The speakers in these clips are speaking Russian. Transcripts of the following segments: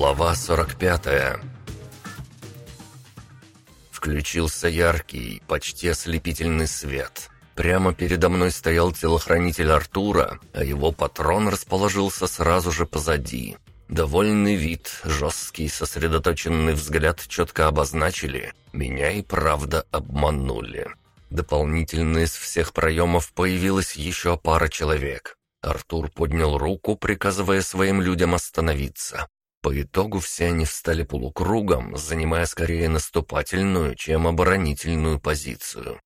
Глава 45 Включился яркий, почти ослепительный свет. Прямо передо мной стоял телохранитель Артура, а его патрон расположился сразу же позади. Довольный вид, жесткий сосредоточенный взгляд четко обозначили. Меня и правда обманули. Дополнительно из всех проемов появилась еще пара человек. Артур поднял руку, приказывая своим людям остановиться. По итогу все они встали полукругом, занимая скорее наступательную, чем оборонительную позицию.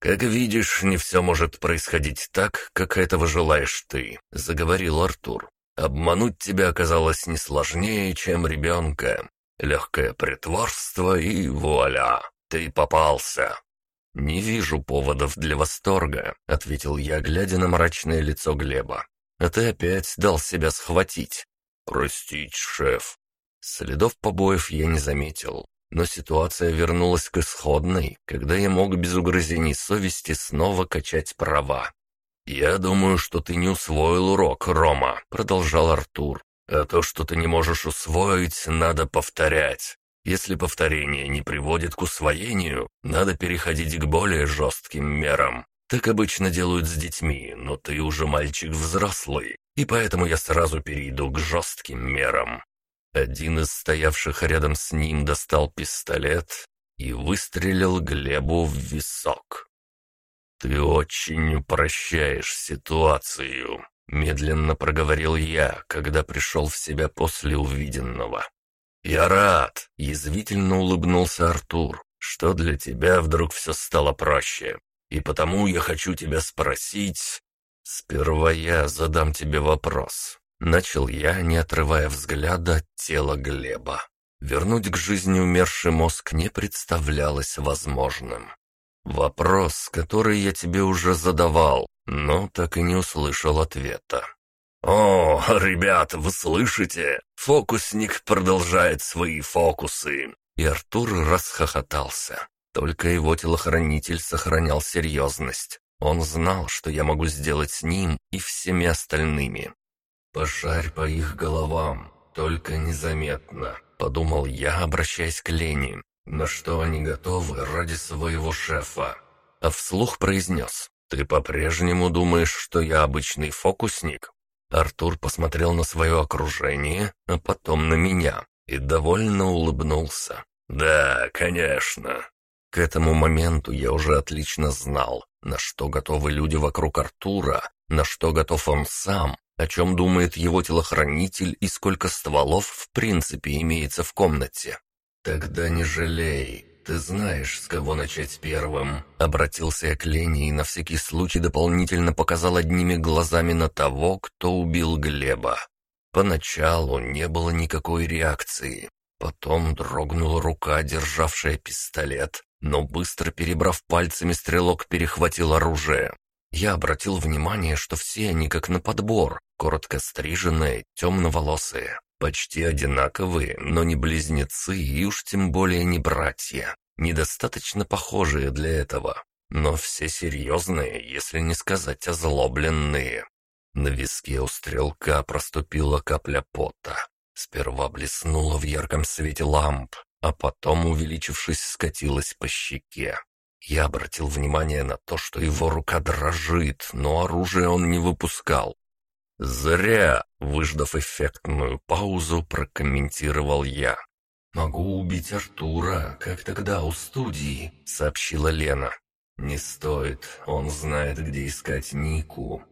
«Как видишь, не все может происходить так, как этого желаешь ты», — заговорил Артур. «Обмануть тебя оказалось не сложнее, чем ребенка. Легкое притворство и вуаля, ты попался». «Не вижу поводов для восторга», — ответил я, глядя на мрачное лицо Глеба. «А ты опять дал себя схватить. «Простить, шеф». Следов побоев я не заметил, но ситуация вернулась к исходной, когда я мог без угрызений совести снова качать права. «Я думаю, что ты не усвоил урок, Рома», — продолжал Артур. «А то, что ты не можешь усвоить, надо повторять. Если повторение не приводит к усвоению, надо переходить к более жестким мерам. Так обычно делают с детьми, но ты уже мальчик взрослый, и поэтому я сразу перейду к жестким мерам. Один из стоявших рядом с ним достал пистолет и выстрелил Глебу в висок. «Ты очень упрощаешь ситуацию», — медленно проговорил я, когда пришел в себя после увиденного. «Я рад», — язвительно улыбнулся Артур, «что для тебя вдруг все стало проще. И потому я хочу тебя спросить, «Сперва я задам тебе вопрос». Начал я, не отрывая взгляда от тела Глеба. Вернуть к жизни умерший мозг не представлялось возможным. Вопрос, который я тебе уже задавал, но так и не услышал ответа. «О, ребята, вы слышите? Фокусник продолжает свои фокусы!» И Артур расхохотался. Только его телохранитель сохранял серьезность. Он знал, что я могу сделать с ним и всеми остальными. «Пошарь по их головам, только незаметно», — подумал я, обращаясь к Лене. «На что они готовы ради своего шефа?» А вслух произнес. «Ты по-прежнему думаешь, что я обычный фокусник?» Артур посмотрел на свое окружение, а потом на меня и довольно улыбнулся. «Да, конечно». К этому моменту я уже отлично знал, на что готовы люди вокруг Артура, на что готов он сам, о чем думает его телохранитель и сколько стволов в принципе имеется в комнате. «Тогда не жалей, ты знаешь, с кого начать первым», — обратился я к Лене и на всякий случай дополнительно показал одними глазами на того, кто убил Глеба. Поначалу не было никакой реакции. Потом дрогнула рука, державшая пистолет, но быстро перебрав пальцами, стрелок перехватил оружие. Я обратил внимание, что все они как на подбор, коротко стриженные, темноволосые, почти одинаковые, но не близнецы и уж тем более не братья, недостаточно похожие для этого, но все серьезные, если не сказать озлобленные. На виске у стрелка проступила капля пота. Сперва блеснула в ярком свете ламп, а потом, увеличившись, скатилась по щеке. Я обратил внимание на то, что его рука дрожит, но оружие он не выпускал. «Зря!» — выждав эффектную паузу, прокомментировал я. «Могу убить Артура, как тогда у студии», — сообщила Лена. «Не стоит, он знает, где искать Нику».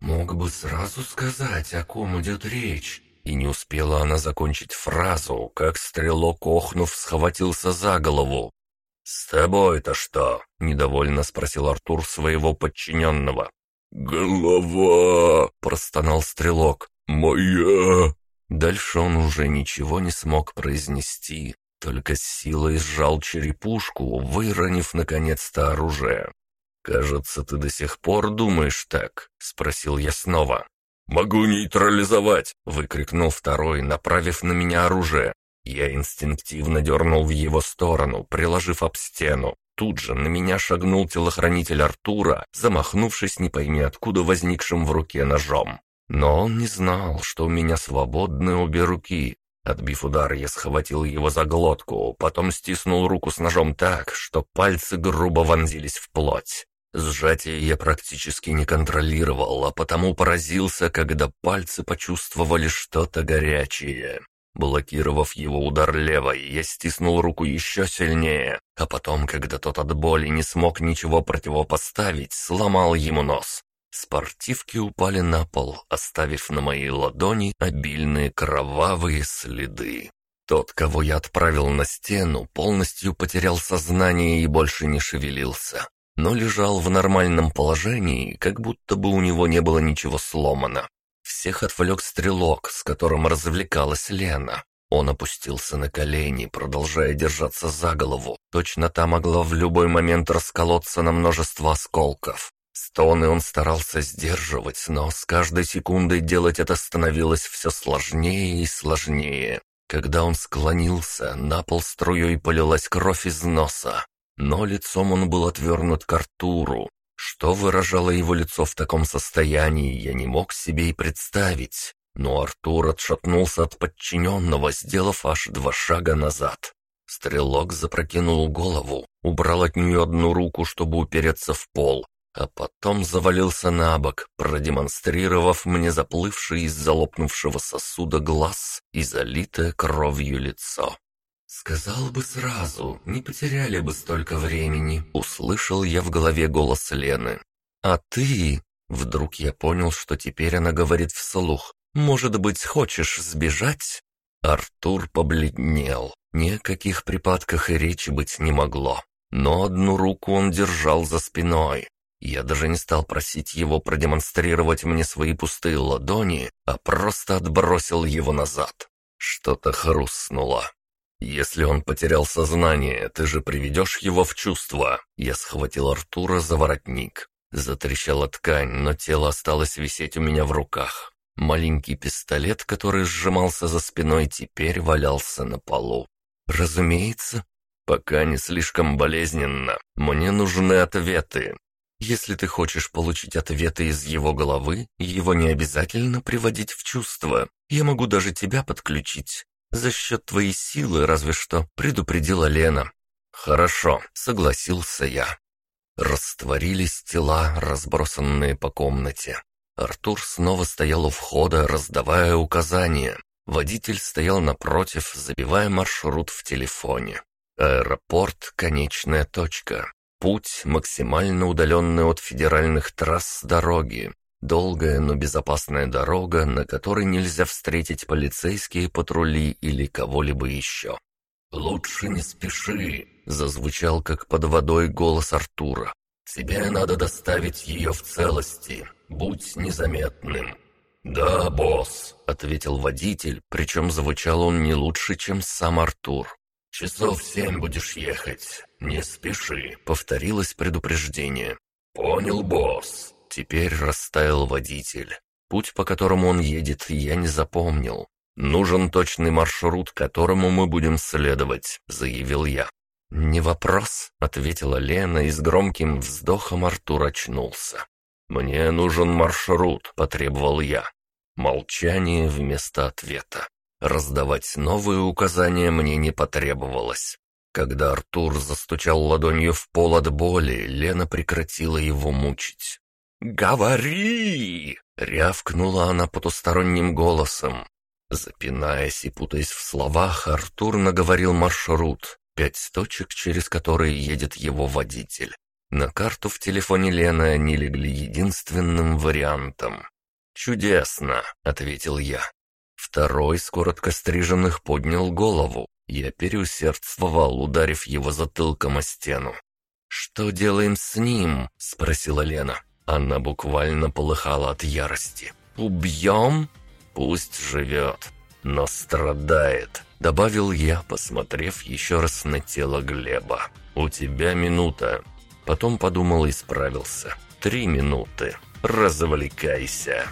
«Мог бы сразу сказать, о ком идет речь», и не успела она закончить фразу, как стрелок, охнув, схватился за голову. «С тобой-то что?» — недовольно спросил Артур своего подчиненного. «Голова!» — простонал стрелок. «Моя!» Дальше он уже ничего не смог произнести, только с силой сжал черепушку, выронив наконец-то оружие. «Кажется, ты до сих пор думаешь так?» — спросил я снова. «Могу нейтрализовать!» — выкрикнул второй, направив на меня оружие. Я инстинктивно дернул в его сторону, приложив об стену. Тут же на меня шагнул телохранитель Артура, замахнувшись не пойми откуда возникшим в руке ножом. Но он не знал, что у меня свободны обе руки. Отбив удар, я схватил его за глотку, потом стиснул руку с ножом так, что пальцы грубо вонзились в плоть. Сжатие я практически не контролировал, а потому поразился, когда пальцы почувствовали что-то горячее. Блокировав его удар левой, я стиснул руку еще сильнее, а потом, когда тот от боли не смог ничего противопоставить, сломал ему нос. Спортивки упали на пол, оставив на моей ладони обильные кровавые следы. Тот, кого я отправил на стену, полностью потерял сознание и больше не шевелился, но лежал в нормальном положении, как будто бы у него не было ничего сломано. Всех отвлек стрелок, с которым развлекалась Лена. Он опустился на колени, продолжая держаться за голову. Точно та могла в любой момент расколоться на множество осколков. Стоны он старался сдерживать, но с каждой секундой делать это становилось все сложнее и сложнее. Когда он склонился, на пол струей полилась кровь из носа. Но лицом он был отвернут к Артуру. Что выражало его лицо в таком состоянии, я не мог себе и представить. Но Артур отшатнулся от подчиненного, сделав аж два шага назад. Стрелок запрокинул голову, убрал от нее одну руку, чтобы упереться в пол, а потом завалился на бок, продемонстрировав мне заплывший из залопнувшего сосуда глаз и залитое кровью лицо. «Сказал бы сразу, не потеряли бы столько времени», — услышал я в голове голос Лены. «А ты...» — вдруг я понял, что теперь она говорит вслух. «Может быть, хочешь сбежать?» Артур побледнел. Ни о каких припадках и речи быть не могло. Но одну руку он держал за спиной. Я даже не стал просить его продемонстрировать мне свои пустые ладони, а просто отбросил его назад. Что-то хрустнуло. «Если он потерял сознание, ты же приведешь его в чувство». Я схватил Артура за воротник. Затрещала ткань, но тело осталось висеть у меня в руках. Маленький пистолет, который сжимался за спиной, теперь валялся на полу. «Разумеется, пока не слишком болезненно. Мне нужны ответы. Если ты хочешь получить ответы из его головы, его не обязательно приводить в чувство. Я могу даже тебя подключить. За счет твоей силы, разве что, предупредила Лена. Хорошо, согласился я. Растворились тела, разбросанные по комнате. Артур снова стоял у входа, раздавая указания. Водитель стоял напротив, забивая маршрут в телефоне. Аэропорт — конечная точка. Путь, максимально удаленный от федеральных трасс дороги. Долгая, но безопасная дорога, на которой нельзя встретить полицейские патрули или кого-либо еще. «Лучше не спеши», — зазвучал как под водой голос Артура. «Тебе надо доставить ее в целости. Будь незаметным». «Да, босс», — ответил водитель, причем звучал он не лучше, чем сам Артур. «Часов семь будешь ехать. Не спеши», — повторилось предупреждение. «Понял, босс». Теперь растаял водитель. Путь, по которому он едет, я не запомнил. «Нужен точный маршрут, которому мы будем следовать», — заявил я. «Не вопрос», — ответила Лена, и с громким вздохом Артур очнулся. «Мне нужен маршрут», — потребовал я. Молчание вместо ответа. Раздавать новые указания мне не потребовалось. Когда Артур застучал ладонью в пол от боли, Лена прекратила его мучить. «Говори!» — рявкнула она потусторонним голосом. Запинаясь и путаясь в словах, Артур наговорил маршрут, пять точек, через которые едет его водитель. На карту в телефоне Лены они легли единственным вариантом. «Чудесно», — ответил я. Второй с коротко стриженных поднял голову. Я переусердствовал, ударив его затылком о стену. «Что делаем с ним?» — спросила Лена. Она буквально полыхала от ярости. «Убьем?» «Пусть живет, но страдает», — добавил я, посмотрев еще раз на тело Глеба. «У тебя минута». Потом подумал и справился. «Три минуты. Развлекайся».